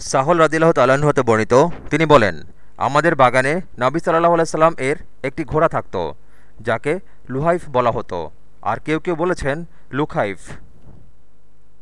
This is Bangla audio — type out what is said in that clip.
সাহল রদিল্লাহ তাল্লাহ্ন হতে বর্ণিত, তিনি বলেন, আমাদের বাগানে নাবি সাল্লাহ আলাইসাল্লাম এর একটি ঘোড়া থাকত, যাকে লুহাইফ বলা হতো। আর কেউ কেউ বলেছেন, লুখাইফ।